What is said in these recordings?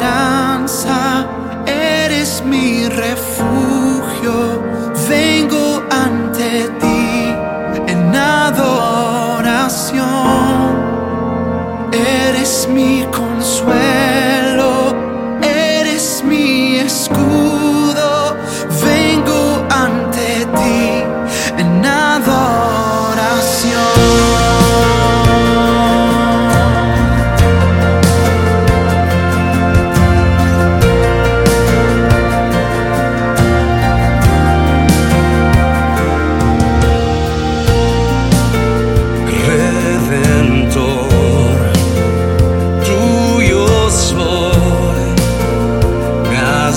that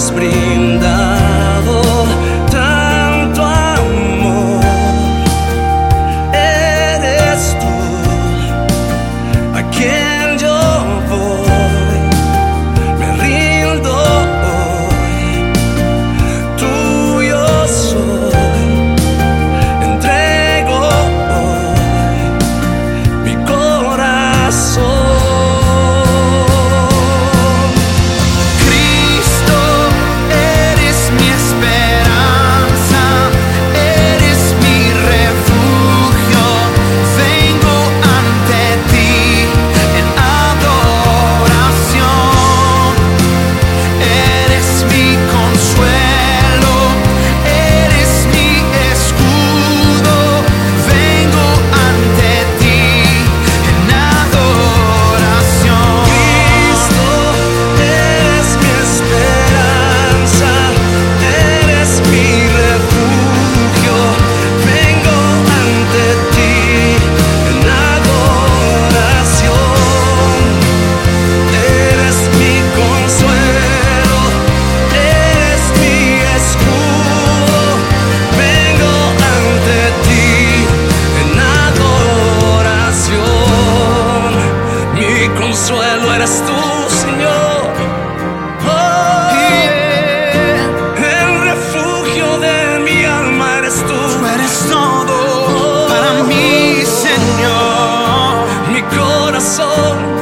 sprinda sol